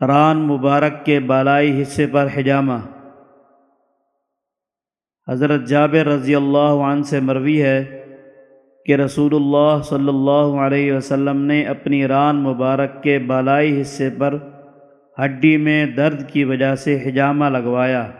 ران مبارک کے بالائی حصے پر حجامہ۔ حضرت جابر رضی اللہ عنہ سے مروی ہے کہ رسول اللہ صلی اللہ علیہ وسلم نے اپنی ران مبارک کے بالائی حصے پر ہڈی میں درد کی وجہ سے حجامہ لگوایا۔